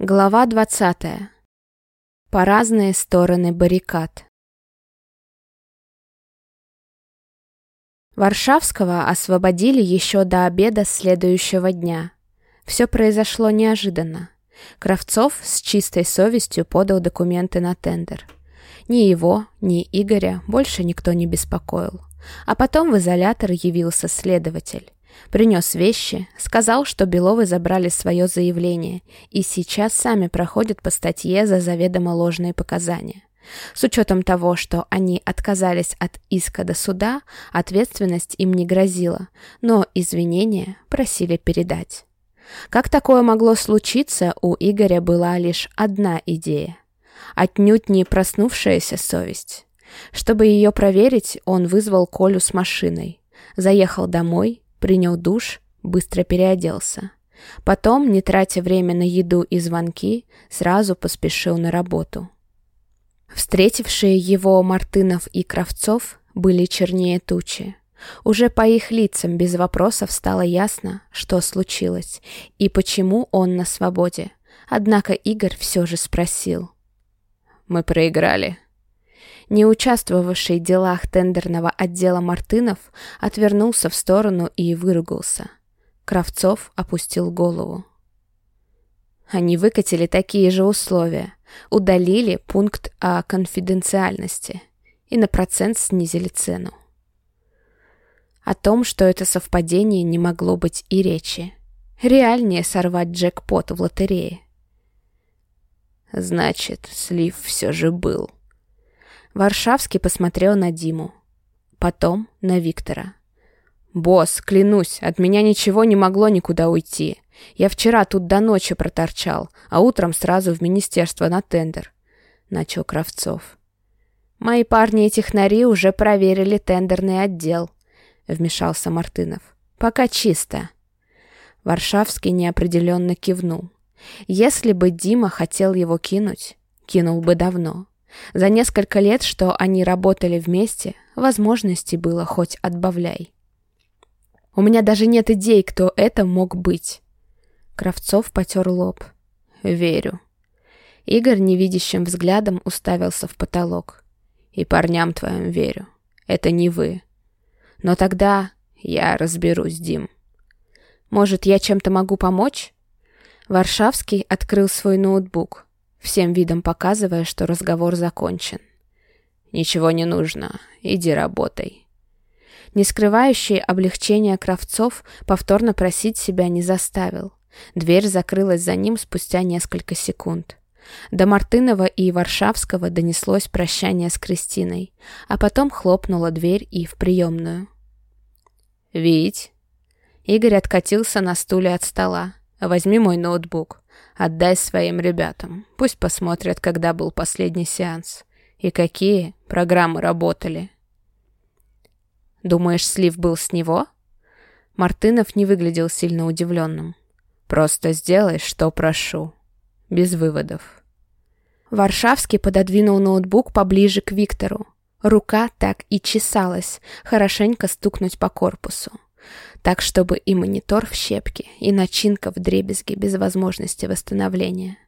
Глава 20. По разные стороны баррикад. Варшавского освободили еще до обеда следующего дня. Все произошло неожиданно. Кравцов с чистой совестью подал документы на тендер. Ни его, ни Игоря больше никто не беспокоил. А потом в изолятор явился следователь. Принес вещи, сказал, что Беловы забрали свое заявление и сейчас сами проходят по статье за заведомо ложные показания. С учетом того, что они отказались от иска до суда, ответственность им не грозила, но извинения просили передать. Как такое могло случиться, у Игоря была лишь одна идея. Отнюдь не проснувшаяся совесть. Чтобы ее проверить, он вызвал Колю с машиной. Заехал домой, принял душ, быстро переоделся. Потом, не тратя время на еду и звонки, сразу поспешил на работу. Встретившие его Мартынов и Кравцов были чернее тучи. Уже по их лицам без вопросов стало ясно, что случилось и почему он на свободе. Однако Игорь все же спросил. «Мы проиграли», не участвовавший в делах тендерного отдела Мартынов, отвернулся в сторону и выругался. Кравцов опустил голову. Они выкатили такие же условия, удалили пункт о конфиденциальности и на процент снизили цену. О том, что это совпадение не могло быть и речи. Реальнее сорвать джекпот в лотерее. Значит, слив все же был. Варшавский посмотрел на Диму. Потом на Виктора. «Босс, клянусь, от меня ничего не могло никуда уйти. Я вчера тут до ночи проторчал, а утром сразу в министерство на тендер», — начал Кравцов. «Мои парни и технари уже проверили тендерный отдел», — вмешался Мартынов. «Пока чисто». Варшавский неопределенно кивнул. Если бы Дима хотел его кинуть, кинул бы давно. За несколько лет, что они работали вместе, возможностей было хоть отбавляй. У меня даже нет идей, кто это мог быть. Кравцов потер лоб. Верю. Игорь невидящим взглядом уставился в потолок. И парням твоим верю. Это не вы. Но тогда я разберусь, Дим. Может, я чем-то могу помочь? Варшавский открыл свой ноутбук всем видом показывая, что разговор закончен. «Ничего не нужно, иди работай». Не скрывающий облегчения Кравцов повторно просить себя не заставил. Дверь закрылась за ним спустя несколько секунд. До Мартынова и Варшавского донеслось прощание с Кристиной, а потом хлопнула дверь и в приемную. «Вить!» Игорь откатился на стуле от стола. «Возьми мой ноутбук. Отдай своим ребятам. Пусть посмотрят, когда был последний сеанс. И какие программы работали. Думаешь, слив был с него? Мартынов не выглядел сильно удивленным. Просто сделай, что прошу. Без выводов. Варшавский пододвинул ноутбук поближе к Виктору. Рука так и чесалась, хорошенько стукнуть по корпусу так чтобы и монитор в щепке, и начинка в дребезге без возможности восстановления.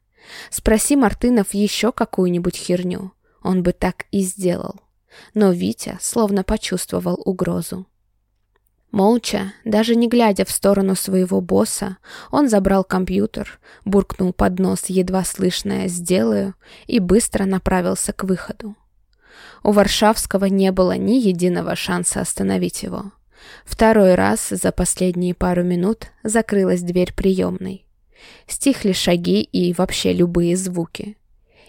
Спроси Мартынов еще какую-нибудь херню, он бы так и сделал. Но Витя словно почувствовал угрозу. Молча, даже не глядя в сторону своего босса, он забрал компьютер, буркнул под нос едва слышное «сделаю» и быстро направился к выходу. У Варшавского не было ни единого шанса остановить его. Второй раз за последние пару минут закрылась дверь приемной. Стихли шаги и вообще любые звуки.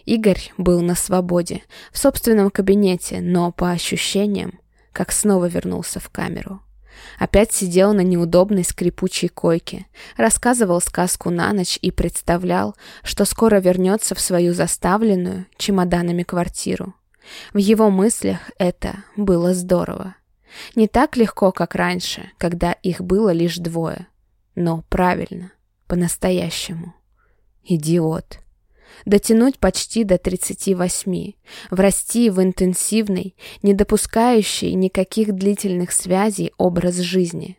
Игорь был на свободе, в собственном кабинете, но по ощущениям, как снова вернулся в камеру. Опять сидел на неудобной скрипучей койке, рассказывал сказку на ночь и представлял, что скоро вернется в свою заставленную чемоданами квартиру. В его мыслях это было здорово. Не так легко, как раньше, когда их было лишь двое. Но правильно, по-настоящему. Идиот. Дотянуть почти до 38, врасти в интенсивный, не допускающий никаких длительных связей образ жизни.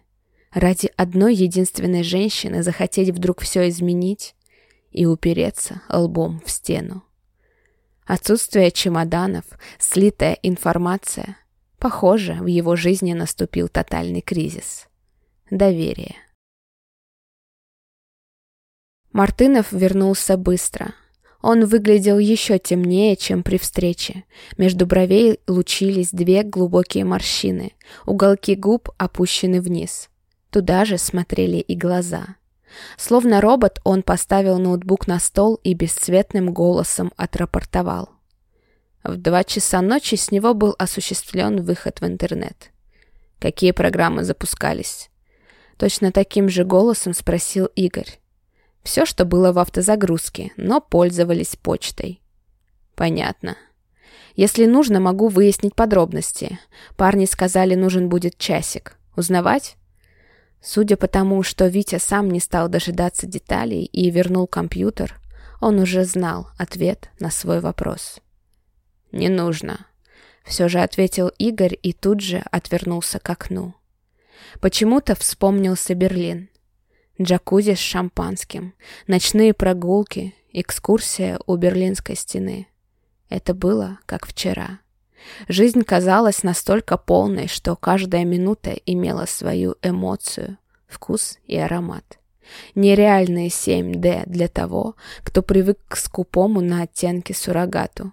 Ради одной единственной женщины захотеть вдруг все изменить? и упереться лбом в стену. Отсутствие чемоданов, слитая информация. Похоже, в его жизни наступил тотальный кризис. Доверие. Мартынов вернулся быстро. Он выглядел еще темнее, чем при встрече. Между бровей лучились две глубокие морщины, уголки губ опущены вниз. Туда же смотрели и глаза. Словно робот, он поставил ноутбук на стол и бесцветным голосом отрапортовал. В два часа ночи с него был осуществлен выход в интернет. Какие программы запускались? Точно таким же голосом спросил Игорь. Все, что было в автозагрузке, но пользовались почтой. Понятно. Если нужно, могу выяснить подробности. Парни сказали, нужен будет часик. Узнавать? Судя по тому, что Витя сам не стал дожидаться деталей и вернул компьютер, он уже знал ответ на свой вопрос. «Не нужно», — все же ответил Игорь и тут же отвернулся к окну. Почему-то вспомнился Берлин джакузи с шампанским, ночные прогулки, экскурсия у Берлинской стены. Это было как вчера. Жизнь казалась настолько полной, что каждая минута имела свою эмоцию, вкус и аромат. Нереальные 7D для того, кто привык к скупому на оттенки суррогату.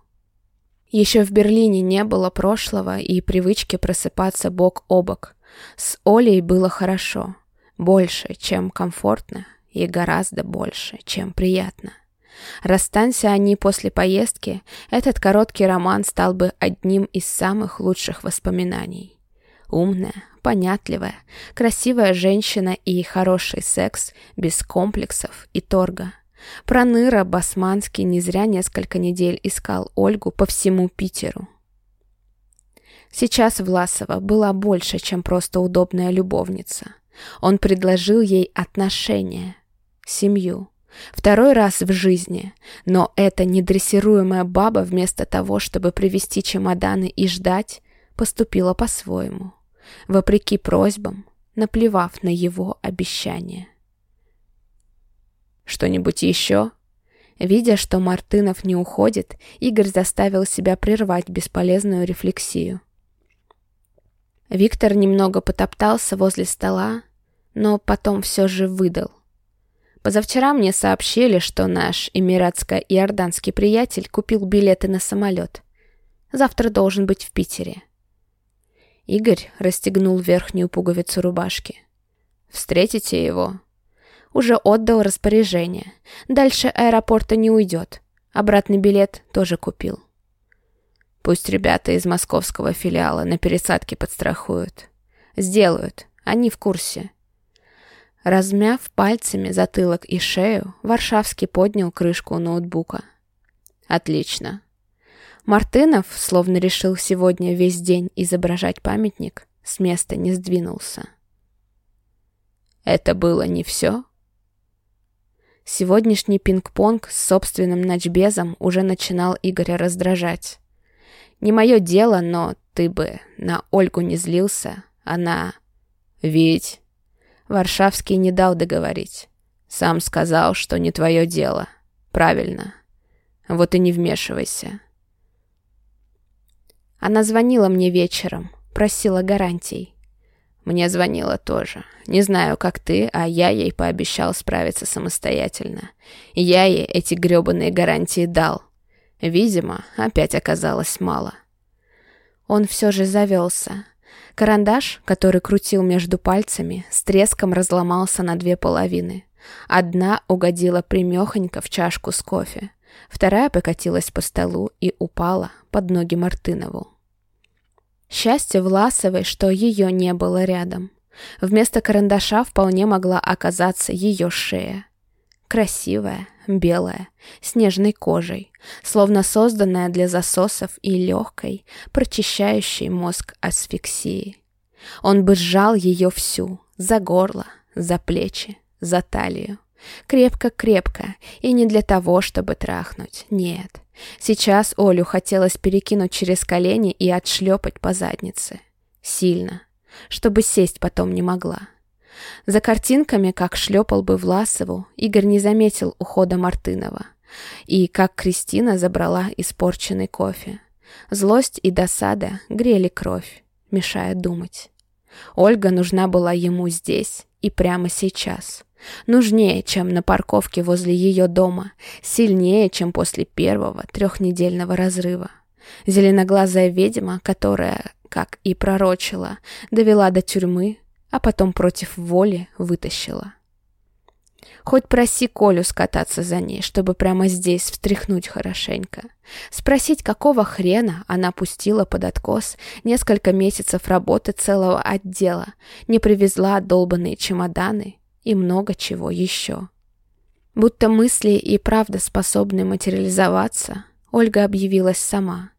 Еще в Берлине не было прошлого и привычки просыпаться бок о бок. С Олей было хорошо. Больше, чем комфортно, и гораздо больше, чем приятно. Расстанься они после поездки, этот короткий роман стал бы одним из самых лучших воспоминаний. Умная, понятливая, красивая женщина и хороший секс без комплексов и торга. Проныра Басманский не зря несколько недель искал Ольгу по всему Питеру. Сейчас Власова была больше, чем просто удобная любовница. Он предложил ей отношения, семью. Второй раз в жизни, но эта недрессируемая баба вместо того, чтобы привезти чемоданы и ждать, поступила по-своему, вопреки просьбам, наплевав на его обещания. «Что-нибудь еще?» Видя, что Мартынов не уходит, Игорь заставил себя прервать бесполезную рефлексию. Виктор немного потоптался возле стола, но потом все же выдал. Позавчера мне сообщили, что наш эмиратско-иорданский приятель купил билеты на самолет. Завтра должен быть в Питере. Игорь расстегнул верхнюю пуговицу рубашки. «Встретите его?» Уже отдал распоряжение. Дальше аэропорта не уйдет. Обратный билет тоже купил. Пусть ребята из московского филиала на пересадке подстрахуют. Сделают. Они в курсе. Размяв пальцами затылок и шею, Варшавский поднял крышку ноутбука. «Отлично». Мартынов, словно решил сегодня весь день изображать памятник, с места не сдвинулся. «Это было не все?» Сегодняшний пинг-понг с собственным ночбезом уже начинал Игоря раздражать. «Не мое дело, но ты бы на Ольгу не злился, она...» «Ведь...» Варшавский не дал договорить. Сам сказал, что не твое дело. Правильно. Вот и не вмешивайся. Она звонила мне вечером, просила гарантий. Мне звонила тоже. Не знаю, как ты, а я ей пообещал справиться самостоятельно. Я ей эти грёбаные гарантии дал. Видимо, опять оказалось мало. Он все же завелся. Карандаш, который крутил между пальцами, с треском разломался на две половины. Одна угодила примехонько в чашку с кофе, вторая покатилась по столу и упала под ноги Мартынову. Счастье Власовой, что ее не было рядом. Вместо карандаша вполне могла оказаться ее шея. Красивая, белая, с нежной кожей, словно созданная для засосов и легкой, прочищающей мозг асфиксии. Он бы сжал ее всю, за горло, за плечи, за талию. Крепко-крепко, и не для того, чтобы трахнуть, нет. Сейчас Олю хотелось перекинуть через колени и отшлепать по заднице. Сильно, чтобы сесть потом не могла. За картинками, как шлепал бы Власову, Игорь не заметил ухода Мартынова. И как Кристина забрала испорченный кофе. Злость и досада грели кровь, мешая думать. Ольга нужна была ему здесь и прямо сейчас. Нужнее, чем на парковке возле ее дома, сильнее, чем после первого трехнедельного разрыва. Зеленоглазая ведьма, которая, как и пророчила, довела до тюрьмы, а потом против воли вытащила. Хоть проси Колю скататься за ней, чтобы прямо здесь встряхнуть хорошенько. Спросить, какого хрена она пустила под откос несколько месяцев работы целого отдела, не привезла долбанные чемоданы и много чего еще. Будто мысли и правда способны материализоваться, Ольга объявилась сама.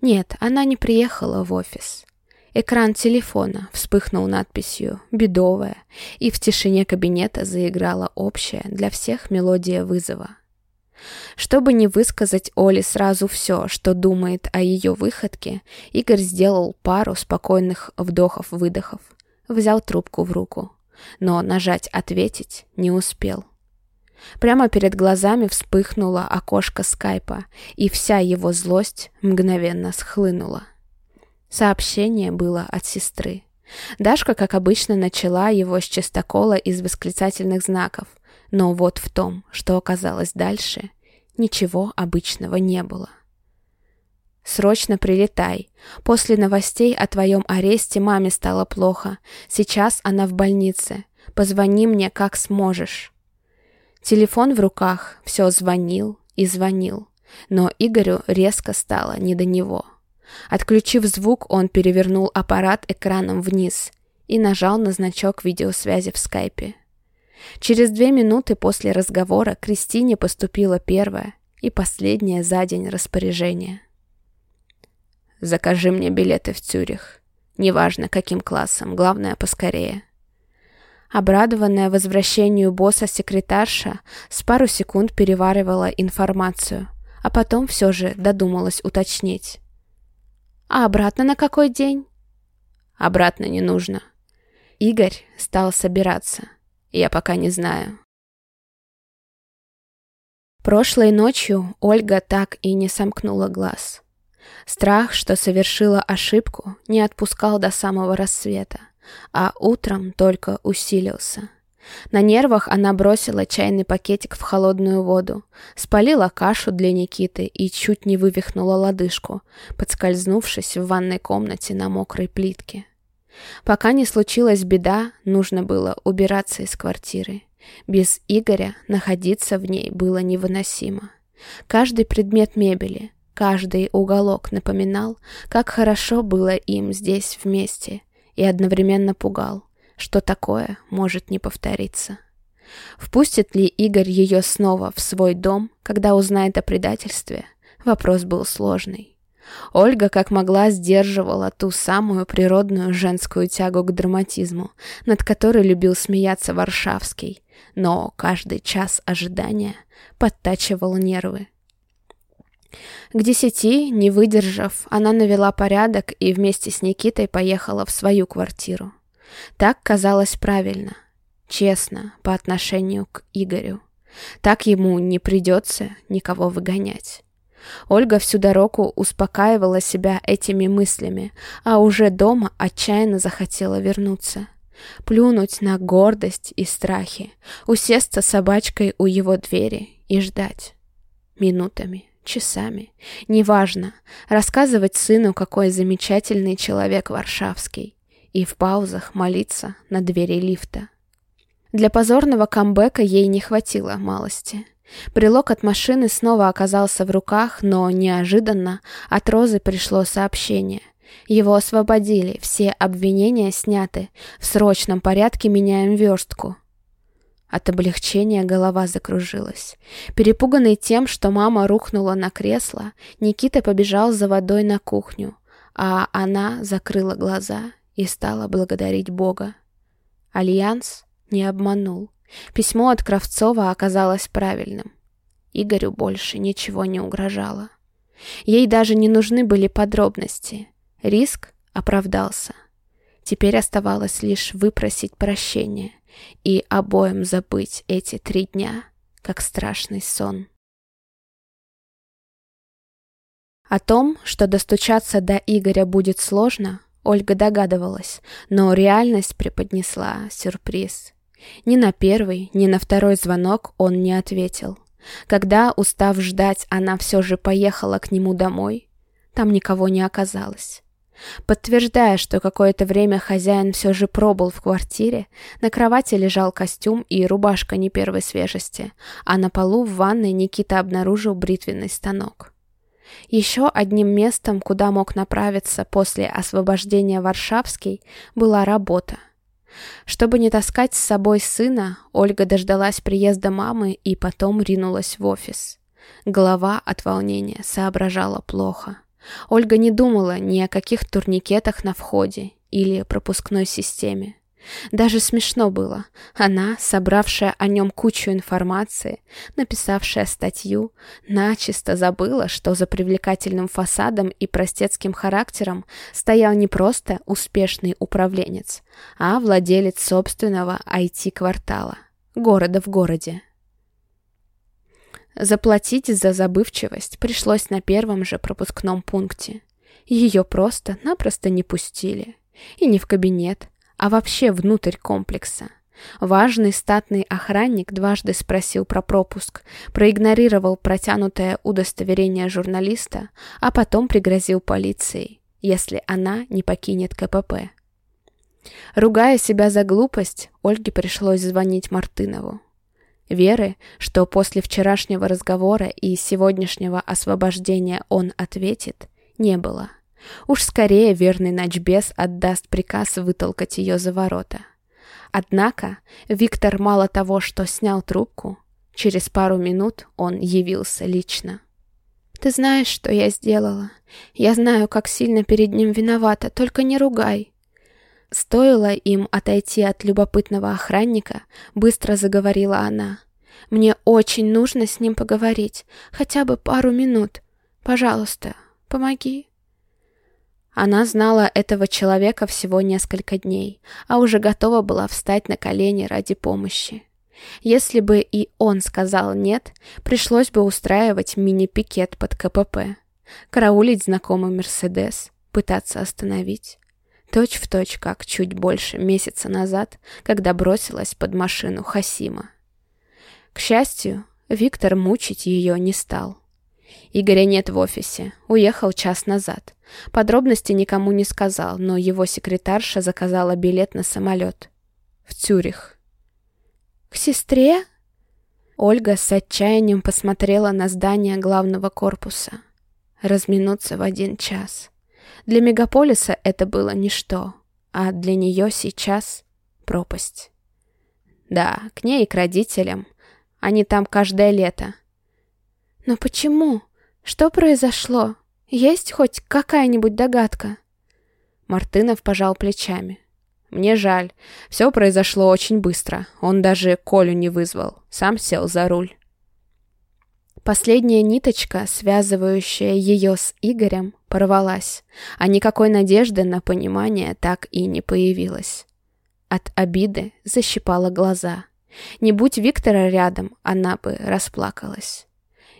Нет, она не приехала в офис. Экран телефона вспыхнул надписью «Бедовая», и в тишине кабинета заиграла общая для всех мелодия вызова. Чтобы не высказать Оле сразу все, что думает о ее выходке, Игорь сделал пару спокойных вдохов-выдохов, взял трубку в руку, но нажать «Ответить» не успел. Прямо перед глазами вспыхнуло окошко скайпа, и вся его злость мгновенно схлынула. Сообщение было от сестры. Дашка, как обычно, начала его с чистокола из восклицательных знаков, но вот в том, что оказалось дальше, ничего обычного не было. «Срочно прилетай. После новостей о твоем аресте маме стало плохо. Сейчас она в больнице. Позвони мне, как сможешь». Телефон в руках все звонил и звонил, но Игорю резко стало не до него. Отключив звук, он перевернул аппарат экраном вниз и нажал на значок видеосвязи в скайпе. Через две минуты после разговора Кристине поступило первое и последнее за день распоряжение. «Закажи мне билеты в Цюрих. Неважно, каким классом, главное, поскорее». Обрадованная возвращению босса секретарша с пару секунд переваривала информацию, а потом все же додумалась уточнить. А обратно на какой день? Обратно не нужно. Игорь стал собираться. Я пока не знаю. Прошлой ночью Ольга так и не сомкнула глаз. Страх, что совершила ошибку, не отпускал до самого рассвета, а утром только усилился. На нервах она бросила чайный пакетик в холодную воду, спалила кашу для Никиты и чуть не вывихнула лодыжку, подскользнувшись в ванной комнате на мокрой плитке. Пока не случилась беда, нужно было убираться из квартиры. Без Игоря находиться в ней было невыносимо. Каждый предмет мебели, каждый уголок напоминал, как хорошо было им здесь вместе, и одновременно пугал что такое может не повториться. Впустит ли Игорь ее снова в свой дом, когда узнает о предательстве? Вопрос был сложный. Ольга как могла сдерживала ту самую природную женскую тягу к драматизму, над которой любил смеяться Варшавский, но каждый час ожидания подтачивал нервы. К десяти, не выдержав, она навела порядок и вместе с Никитой поехала в свою квартиру. Так казалось правильно, честно по отношению к Игорю. Так ему не придется никого выгонять. Ольга всю дорогу успокаивала себя этими мыслями, а уже дома отчаянно захотела вернуться. Плюнуть на гордость и страхи, усесться собачкой у его двери и ждать. Минутами, часами, неважно, рассказывать сыну, какой замечательный человек Варшавский и в паузах молиться на двери лифта. Для позорного камбэка ей не хватило малости. Брелок от машины снова оказался в руках, но неожиданно от Розы пришло сообщение. Его освободили, все обвинения сняты. В срочном порядке меняем верстку. От облегчения голова закружилась. Перепуганный тем, что мама рухнула на кресло, Никита побежал за водой на кухню, а она закрыла глаза и стала благодарить Бога. Альянс не обманул. Письмо от Кравцова оказалось правильным. Игорю больше ничего не угрожало. Ей даже не нужны были подробности. Риск оправдался. Теперь оставалось лишь выпросить прощения и обоим забыть эти три дня, как страшный сон. О том, что достучаться до Игоря будет сложно, Ольга догадывалась, но реальность преподнесла сюрприз. Ни на первый, ни на второй звонок он не ответил. Когда, устав ждать, она все же поехала к нему домой, там никого не оказалось. Подтверждая, что какое-то время хозяин все же пробыл в квартире, на кровати лежал костюм и рубашка не первой свежести, а на полу в ванной Никита обнаружил бритвенный станок. Еще одним местом, куда мог направиться после освобождения Варшавский, была работа. Чтобы не таскать с собой сына, Ольга дождалась приезда мамы и потом ринулась в офис. Голова от волнения соображала плохо. Ольга не думала ни о каких турникетах на входе или пропускной системе. Даже смешно было. Она, собравшая о нем кучу информации, написавшая статью, начисто забыла, что за привлекательным фасадом и простецким характером стоял не просто успешный управленец, а владелец собственного IT-квартала, города в городе. Заплатить за забывчивость пришлось на первом же пропускном пункте. Ее просто-напросто не пустили. И не в кабинет, а вообще внутрь комплекса. Важный статный охранник дважды спросил про пропуск, проигнорировал протянутое удостоверение журналиста, а потом пригрозил полицией, если она не покинет КПП. Ругая себя за глупость, Ольге пришлось звонить Мартынову. Веры, что после вчерашнего разговора и сегодняшнего освобождения он ответит, не было. Уж скорее верный ночбес отдаст приказ вытолкать ее за ворота. Однако Виктор мало того, что снял трубку, через пару минут он явился лично. «Ты знаешь, что я сделала. Я знаю, как сильно перед ним виновата, только не ругай». Стоило им отойти от любопытного охранника, быстро заговорила она. «Мне очень нужно с ним поговорить, хотя бы пару минут. Пожалуйста, помоги». Она знала этого человека всего несколько дней, а уже готова была встать на колени ради помощи. Если бы и он сказал «нет», пришлось бы устраивать мини-пикет под КПП, караулить знакомый «Мерседес», пытаться остановить. Точь в точь, как чуть больше месяца назад, когда бросилась под машину Хасима. К счастью, Виктор мучить ее не стал. Игоря нет в офисе, уехал час назад. Подробности никому не сказал, но его секретарша заказала билет на самолет. В Цюрих. «К сестре?» Ольга с отчаянием посмотрела на здание главного корпуса. Разминуться в один час. Для мегаполиса это было ничто, а для нее сейчас пропасть. Да, к ней и к родителям. Они там каждое лето. Но почему? Что произошло? Есть хоть какая-нибудь догадка? Мартынов пожал плечами. Мне жаль. Все произошло очень быстро. Он даже Колю не вызвал. Сам сел за руль. Последняя ниточка, связывающая ее с Игорем, порвалась, а никакой надежды на понимание так и не появилось. От обиды защипала глаза. Не будь Виктора рядом, она бы расплакалась.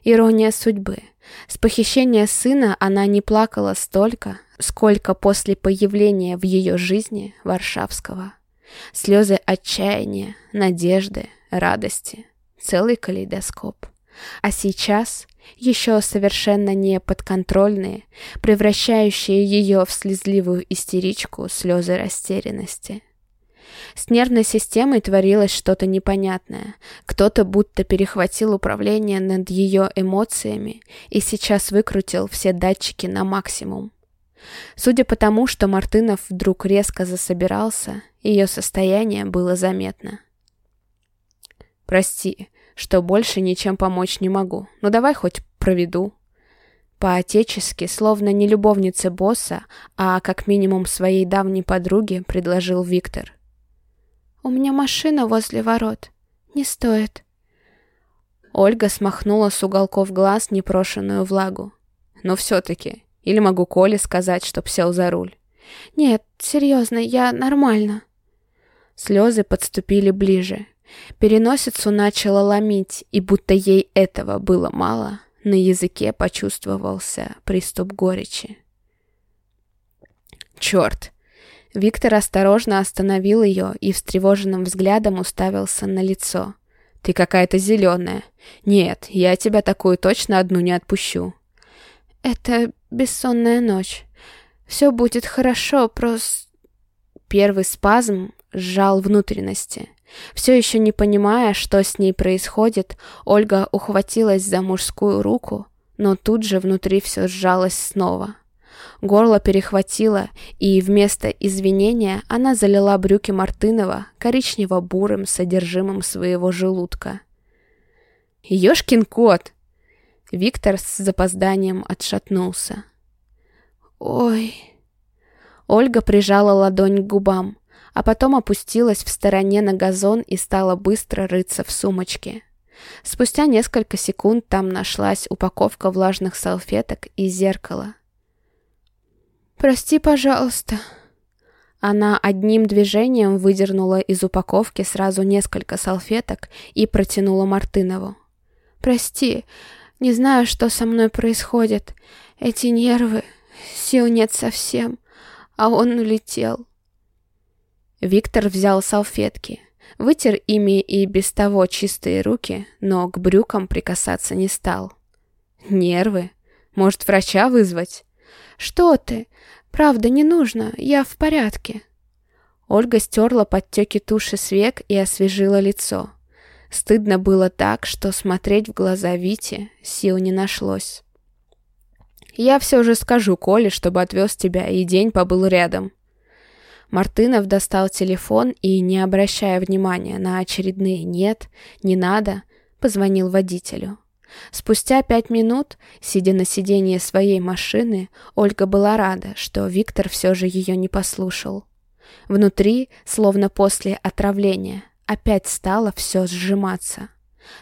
Ирония судьбы. С похищения сына она не плакала столько, сколько после появления в ее жизни Варшавского. Слезы отчаяния, надежды, радости. Целый калейдоскоп. А сейчас еще совершенно не подконтрольные, превращающие ее в слезливую истеричку слезы растерянности. С нервной системой творилось что-то непонятное. Кто-то будто перехватил управление над ее эмоциями и сейчас выкрутил все датчики на максимум. Судя по тому, что Мартынов вдруг резко засобирался, ее состояние было заметно. «Прости, что больше ничем помочь не могу. Ну, давай хоть проведу». По-отечески, словно не любовнице босса, а как минимум своей давней подруге, предложил Виктор. «У меня машина возле ворот. Не стоит». Ольга смахнула с уголков глаз непрошенную влагу. «Но все-таки. Или могу Коле сказать, чтоб сел за руль. Нет, серьезно, я нормально. Слезы подступили ближе. Переносицу начала ломить, и будто ей этого было мало, на языке почувствовался приступ горечи. «Черт!» Виктор осторожно остановил ее и встревоженным взглядом уставился на лицо. «Ты какая-то зеленая. Нет, я тебя такую точно одну не отпущу». «Это бессонная ночь. Все будет хорошо, просто...» Первый спазм сжал внутренности. Все еще не понимая, что с ней происходит, Ольга ухватилась за мужскую руку, но тут же внутри все сжалось снова. Горло перехватило, и вместо извинения она залила брюки Мартынова коричнево-бурым содержимым своего желудка. «Ешкин кот!» Виктор с запозданием отшатнулся. «Ой...» Ольга прижала ладонь к губам, а потом опустилась в стороне на газон и стала быстро рыться в сумочке. Спустя несколько секунд там нашлась упаковка влажных салфеток и зеркало. «Прости, пожалуйста». Она одним движением выдернула из упаковки сразу несколько салфеток и протянула Мартынову. «Прости, не знаю, что со мной происходит. Эти нервы, сил нет совсем, а он улетел». Виктор взял салфетки, вытер ими и без того чистые руки, но к брюкам прикасаться не стал. «Нервы? Может, врача вызвать?» «Что ты? Правда, не нужно, я в порядке». Ольга стерла подтеки туши с век и освежила лицо. Стыдно было так, что смотреть в глаза Вите сил не нашлось. «Я все же скажу Коле, чтобы отвез тебя, и день побыл рядом». Мартынов достал телефон и, не обращая внимания на очередные «нет», «не надо», позвонил водителю. Спустя пять минут, сидя на сиденье своей машины, Ольга была рада, что Виктор все же ее не послушал. Внутри, словно после отравления, опять стало все сжиматься.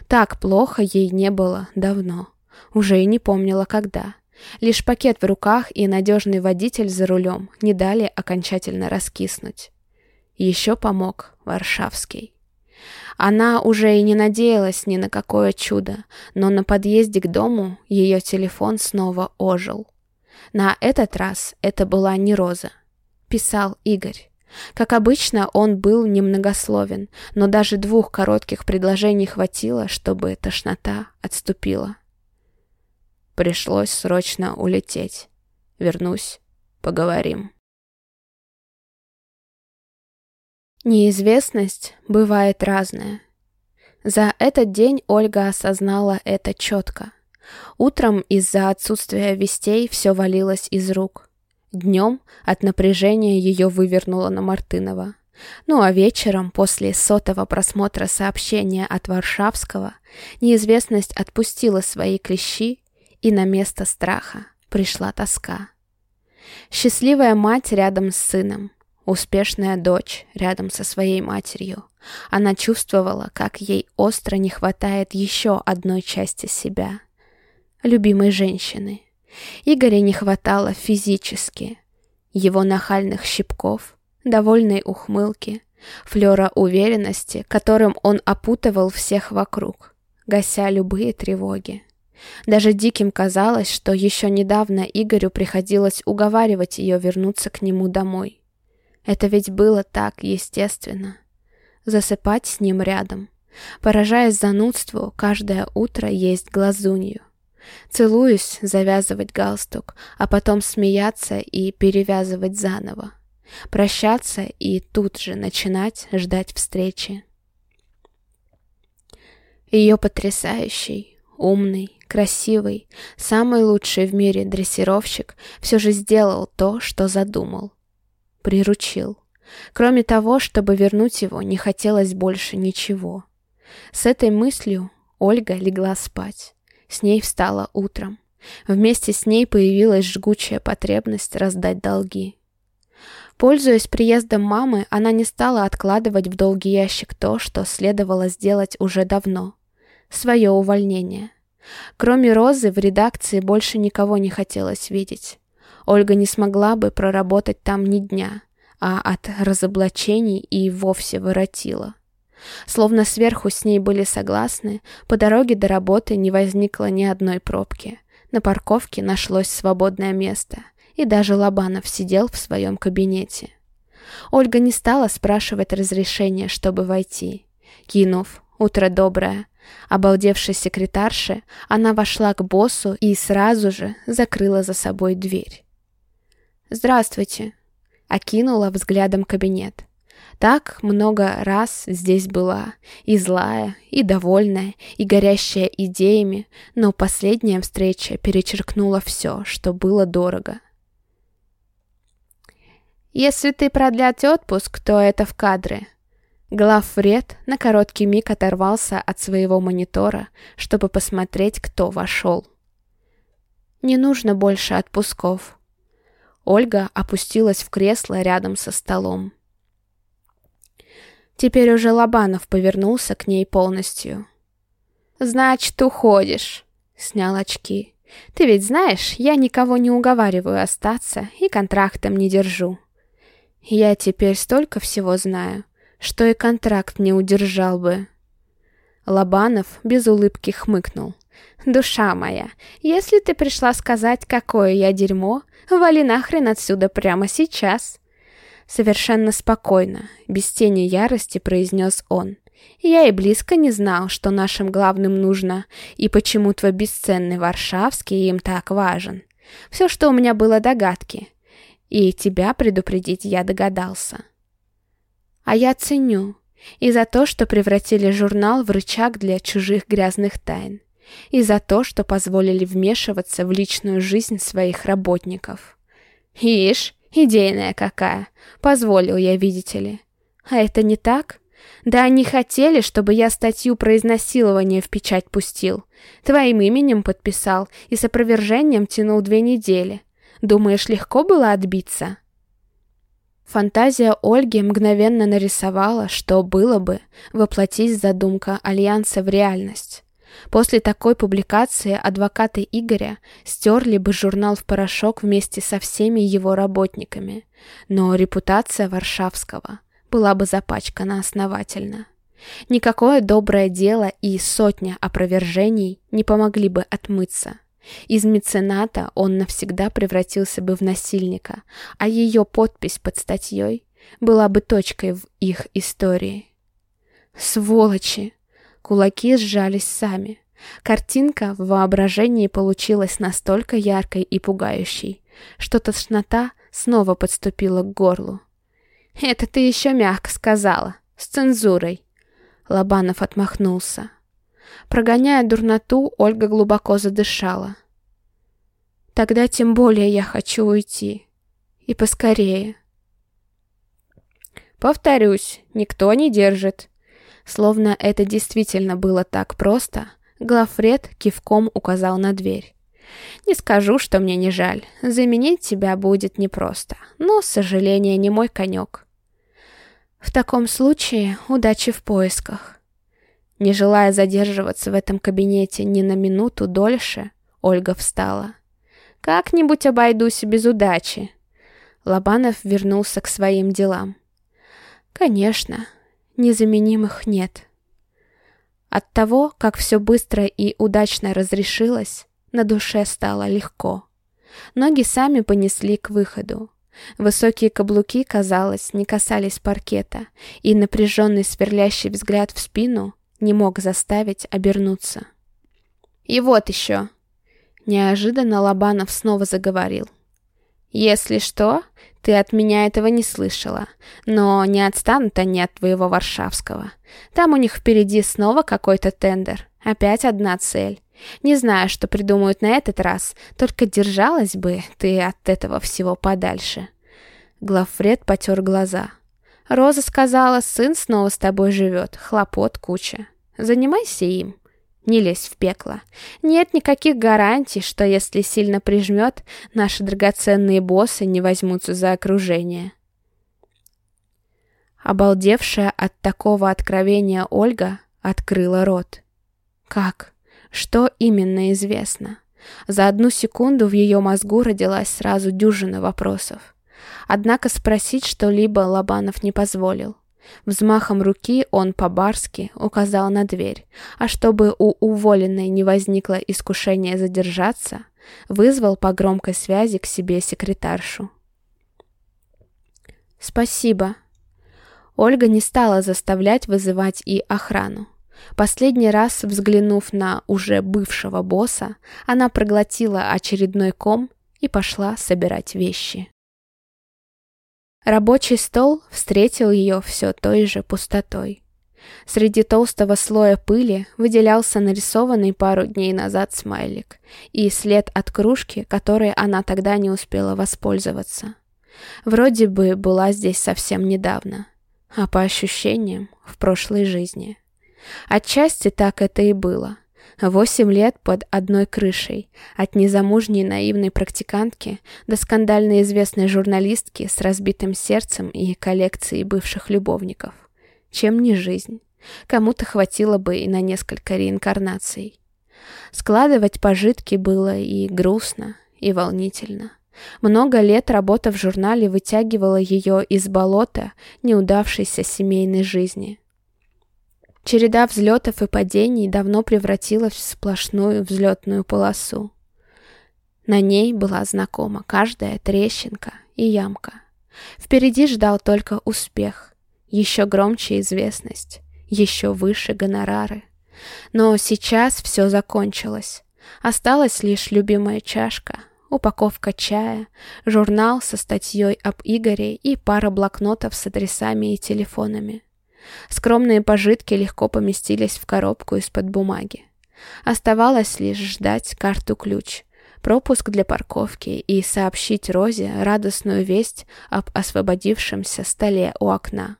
Так плохо ей не было давно. Уже и не помнила, когда. Лишь пакет в руках и надежный водитель за рулем не дали окончательно раскиснуть. Еще помог Варшавский. Она уже и не надеялась ни на какое чудо, но на подъезде к дому ее телефон снова ожил. На этот раз это была не Роза. Писал Игорь. Как обычно, он был немногословен, но даже двух коротких предложений хватило, чтобы тошнота отступила. Пришлось срочно улететь. Вернусь, поговорим. Неизвестность бывает разная. За этот день Ольга осознала это четко. Утром из-за отсутствия вестей все валилось из рук. Днем от напряжения ее вывернуло на Мартынова. Ну а вечером, после сотого просмотра сообщения от Варшавского, неизвестность отпустила свои клещи, и на место страха пришла тоска. Счастливая мать рядом с сыном, успешная дочь рядом со своей матерью. Она чувствовала, как ей остро не хватает еще одной части себя. Любимой женщины. Игоря не хватало физически. Его нахальных щипков, довольной ухмылки, флера уверенности, которым он опутывал всех вокруг, гася любые тревоги. Даже диким казалось, что еще недавно Игорю приходилось уговаривать ее вернуться к нему домой. Это ведь было так естественно. Засыпать с ним рядом. Поражаясь занудству, каждое утро есть глазунью. Целуюсь, завязывать галстук, а потом смеяться и перевязывать заново. Прощаться и тут же начинать ждать встречи. Ее потрясающий, умный, красивый, самый лучший в мире дрессировщик все же сделал то, что задумал приручил. Кроме того, чтобы вернуть его, не хотелось больше ничего. С этой мыслью Ольга легла спать. С ней встала утром. Вместе с ней появилась жгучая потребность раздать долги. Пользуясь приездом мамы, она не стала откладывать в долгий ящик то, что следовало сделать уже давно. Свое увольнение. Кроме Розы, в редакции больше никого не хотелось видеть. Ольга не смогла бы проработать там ни дня, а от разоблачений и вовсе воротила. Словно сверху с ней были согласны, по дороге до работы не возникло ни одной пробки. На парковке нашлось свободное место, и даже Лобанов сидел в своем кабинете. Ольга не стала спрашивать разрешения, чтобы войти. Кинув «Утро доброе», обалдевшей секретарше, она вошла к боссу и сразу же закрыла за собой дверь. «Здравствуйте», — окинула взглядом кабинет. Так много раз здесь была, и злая, и довольная, и горящая идеями, но последняя встреча перечеркнула все, что было дорого. «Если ты продлять отпуск, то это в кадре». Главвред на короткий миг оторвался от своего монитора, чтобы посмотреть, кто вошел. «Не нужно больше отпусков». Ольга опустилась в кресло рядом со столом. Теперь уже Лобанов повернулся к ней полностью. «Значит, уходишь», — снял очки. «Ты ведь знаешь, я никого не уговариваю остаться и контрактом не держу. Я теперь столько всего знаю, что и контракт не удержал бы». Лобанов без улыбки хмыкнул. «Душа моя, если ты пришла сказать, какое я дерьмо, вали нахрен отсюда прямо сейчас. Совершенно спокойно, без тени ярости произнес он. Я и близко не знал, что нашим главным нужно, и почему твой бесценный Варшавский им так важен. Все, что у меня было догадки. И тебя предупредить я догадался. А я ценю. И за то, что превратили журнал в рычаг для чужих грязных тайн. И за то, что позволили вмешиваться в личную жизнь своих работников. Ишь, Идейная какая. Позволил я, видите ли. А это не так? Да они хотели, чтобы я статью про изнасилование в печать пустил. Твоим именем подписал и с опровержением тянул две недели. Думаешь, легко было отбиться?» Фантазия Ольги мгновенно нарисовала, что было бы, воплотись задумка Альянса в реальность. После такой публикации адвокаты Игоря стерли бы журнал в порошок вместе со всеми его работниками, но репутация Варшавского была бы запачкана основательно. Никакое доброе дело и сотня опровержений не помогли бы отмыться. Из мецената он навсегда превратился бы в насильника, а ее подпись под статьей была бы точкой в их истории. «Сволочи!» Кулаки сжались сами. Картинка в воображении получилась настолько яркой и пугающей, что тошнота снова подступила к горлу. «Это ты еще мягко сказала, с цензурой!» Лобанов отмахнулся. Прогоняя дурноту, Ольга глубоко задышала. «Тогда тем более я хочу уйти. И поскорее». «Повторюсь, никто не держит. Словно это действительно было так просто, главред кивком указал на дверь. «Не скажу, что мне не жаль. Заменить тебя будет непросто, но, сожаление, не мой конек». «В таком случае удачи в поисках». Не желая задерживаться в этом кабинете ни на минуту дольше, Ольга встала. «Как-нибудь обойдусь без удачи». Лобанов вернулся к своим делам. «Конечно, незаменимых нет. От того, как все быстро и удачно разрешилось, на душе стало легко. Ноги сами понесли к выходу. Высокие каблуки, казалось, не касались паркета, и напряженный сверлящий взгляд в спину не мог заставить обернуться. «И вот еще!» Неожиданно Лобанов снова заговорил. «Если что, ты от меня этого не слышала. Но не отстанут они от твоего Варшавского. Там у них впереди снова какой-то тендер. Опять одна цель. Не знаю, что придумают на этот раз, только держалась бы ты от этого всего подальше». Главфред потер глаза. «Роза сказала, сын снова с тобой живет, хлопот куча. Занимайся им» не лезь в пекло. Нет никаких гарантий, что если сильно прижмет, наши драгоценные боссы не возьмутся за окружение. Обалдевшая от такого откровения Ольга открыла рот. Как? Что именно известно? За одну секунду в ее мозгу родилась сразу дюжина вопросов. Однако спросить что-либо Лобанов не позволил. Взмахом руки он по-барски указал на дверь, а чтобы у уволенной не возникло искушения задержаться, вызвал по громкой связи к себе секретаршу. «Спасибо». Ольга не стала заставлять вызывать и охрану. Последний раз, взглянув на уже бывшего босса, она проглотила очередной ком и пошла собирать вещи. Рабочий стол встретил ее все той же пустотой. Среди толстого слоя пыли выделялся нарисованный пару дней назад смайлик и след от кружки, которой она тогда не успела воспользоваться. Вроде бы была здесь совсем недавно, а по ощущениям в прошлой жизни. Отчасти так это и было — Восемь лет под одной крышей, от незамужней наивной практикантки до скандально известной журналистки с разбитым сердцем и коллекцией бывших любовников. Чем не жизнь? Кому-то хватило бы и на несколько реинкарнаций. Складывать пожитки было и грустно, и волнительно. Много лет работа в журнале вытягивала ее из болота неудавшейся семейной жизни – Череда взлетов и падений давно превратилась в сплошную взлетную полосу. На ней была знакома каждая трещинка и ямка. Впереди ждал только успех, еще громче известность, еще выше гонорары. Но сейчас все закончилось. Осталась лишь любимая чашка, упаковка чая, журнал со статьей об Игоре и пара блокнотов с адресами и телефонами. Скромные пожитки легко поместились в коробку из-под бумаги. Оставалось лишь ждать карту-ключ, пропуск для парковки и сообщить Розе радостную весть об освободившемся столе у окна.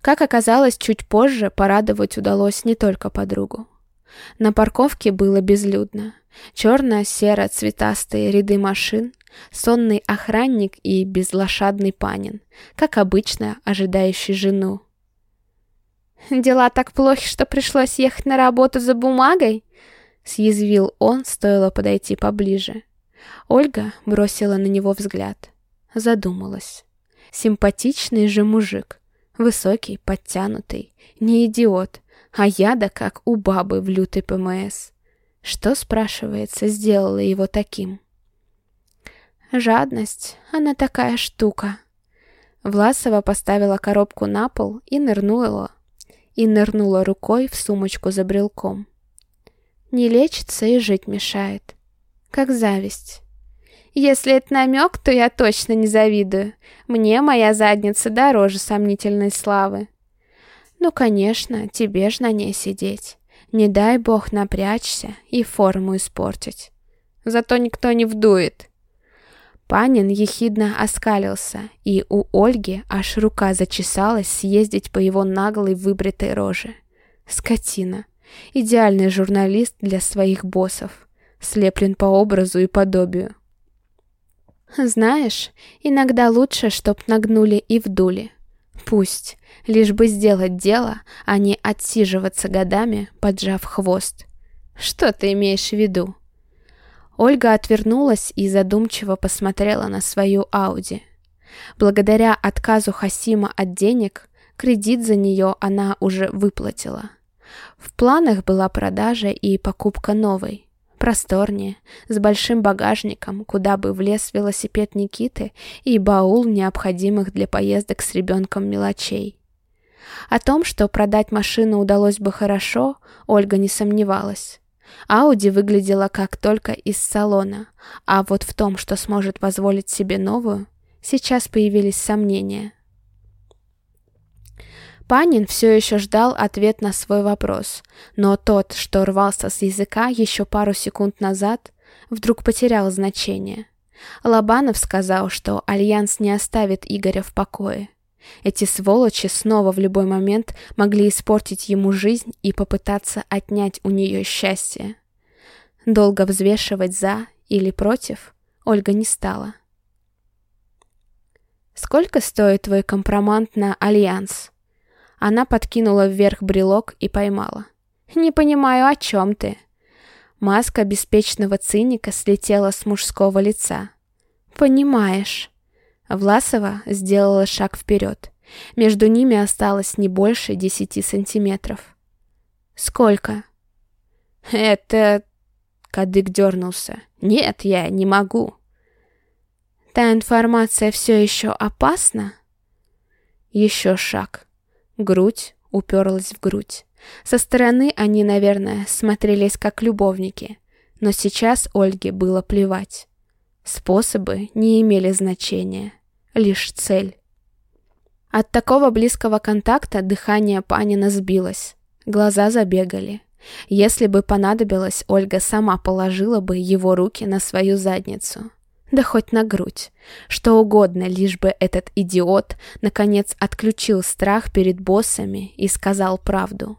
Как оказалось, чуть позже порадовать удалось не только подругу. На парковке было безлюдно. Черно-серо-цветастые ряды машин, сонный охранник и безлошадный панин, как обычно ожидающий жену. Дела так плохи, что пришлось ехать на работу за бумагой?» Съязвил он, стоило подойти поближе. Ольга бросила на него взгляд. Задумалась. Симпатичный же мужик. Высокий, подтянутый, не идиот, а яда как у бабы в лютой ПМС. Что, спрашивается, сделала его таким? Жадность, она такая штука. Власова поставила коробку на пол и нырнула и нырнула рукой в сумочку за брелком. Не лечится и жить мешает. Как зависть. Если это намек, то я точно не завидую. Мне моя задница дороже сомнительной славы. Ну, конечно, тебе ж на ней сидеть. Не дай бог напрячься и форму испортить. Зато никто не вдует. Панин ехидно оскалился, и у Ольги аж рука зачесалась съездить по его наглой выбритой роже. Скотина. Идеальный журналист для своих боссов. Слеплен по образу и подобию. Знаешь, иногда лучше, чтоб нагнули и вдули. Пусть, лишь бы сделать дело, а не отсиживаться годами, поджав хвост. Что ты имеешь в виду? Ольга отвернулась и задумчиво посмотрела на свою Ауди. Благодаря отказу Хасима от денег, кредит за нее она уже выплатила. В планах была продажа и покупка новой, просторнее, с большим багажником, куда бы влез велосипед Никиты и баул необходимых для поездок с ребенком мелочей. О том, что продать машину удалось бы хорошо, Ольга не сомневалась. Ауди выглядела как только из салона, а вот в том, что сможет позволить себе новую, сейчас появились сомнения. Панин все еще ждал ответ на свой вопрос, но тот, что рвался с языка еще пару секунд назад, вдруг потерял значение. Лобанов сказал, что Альянс не оставит Игоря в покое. Эти сволочи снова в любой момент могли испортить ему жизнь и попытаться отнять у нее счастье. Долго взвешивать «за» или «против» Ольга не стала. «Сколько стоит твой компромант на Альянс?» Она подкинула вверх брелок и поймала. «Не понимаю, о чем ты?» Маска беспечного циника слетела с мужского лица. «Понимаешь». Власова сделала шаг вперед. Между ними осталось не больше десяти сантиметров. «Сколько?» «Это...» Кадык дернулся. «Нет, я не могу». «Та информация все еще опасна?» Еще шаг. Грудь уперлась в грудь. Со стороны они, наверное, смотрелись как любовники, но сейчас Ольге было плевать. Способы не имели значения, лишь цель. От такого близкого контакта дыхание Панина сбилось, глаза забегали. Если бы понадобилось, Ольга сама положила бы его руки на свою задницу. Да хоть на грудь. Что угодно, лишь бы этот идиот, наконец, отключил страх перед боссами и сказал правду.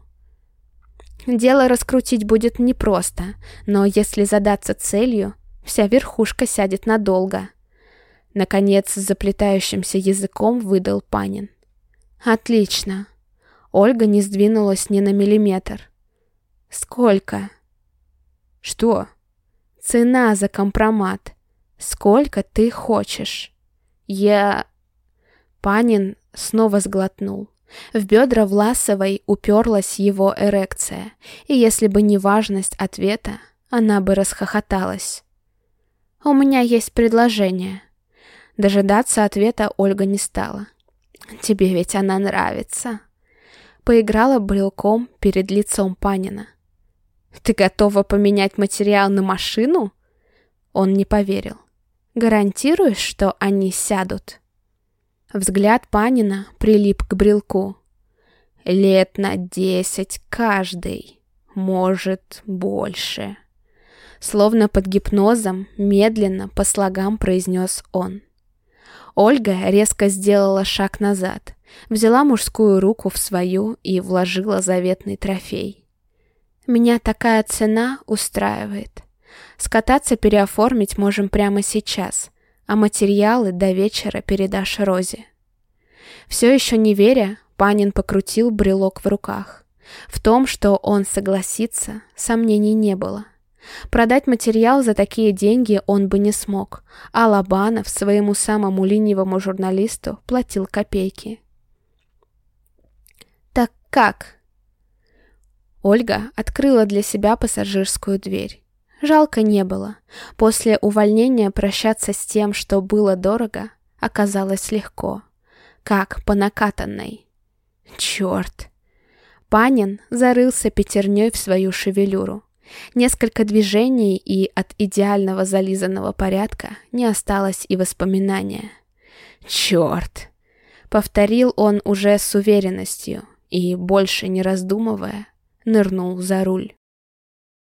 Дело раскрутить будет непросто, но если задаться целью, вся верхушка сядет надолго. Наконец, с заплетающимся языком выдал Панин. «Отлично». Ольга не сдвинулась ни на миллиметр. «Сколько?» «Что?» «Цена за компромат. Сколько ты хочешь?» «Я...» Панин снова сглотнул. В бедра Власовой уперлась его эрекция, и если бы не важность ответа, она бы расхохоталась. «У меня есть предложение». Дожидаться ответа Ольга не стала. «Тебе ведь она нравится». Поиграла брелком перед лицом Панина. «Ты готова поменять материал на машину?» Он не поверил. «Гарантируешь, что они сядут?» Взгляд Панина прилип к брелку. «Лет на десять каждый, может, больше». Словно под гипнозом, медленно, по слогам произнес он. Ольга резко сделала шаг назад, взяла мужскую руку в свою и вложила заветный трофей. «Меня такая цена устраивает. Скататься переоформить можем прямо сейчас, а материалы до вечера передашь Розе». Все еще не веря, Панин покрутил брелок в руках. В том, что он согласится, сомнений не было. Продать материал за такие деньги он бы не смог, а Лобанов своему самому ленивому журналисту платил копейки. «Так как?» Ольга открыла для себя пассажирскую дверь. Жалко не было. После увольнения прощаться с тем, что было дорого, оказалось легко. Как по накатанной. Черт! Панин зарылся пятерней в свою шевелюру. Несколько движений, и от идеального зализанного порядка не осталось и воспоминания. «Черт!» — повторил он уже с уверенностью и, больше не раздумывая, нырнул за руль.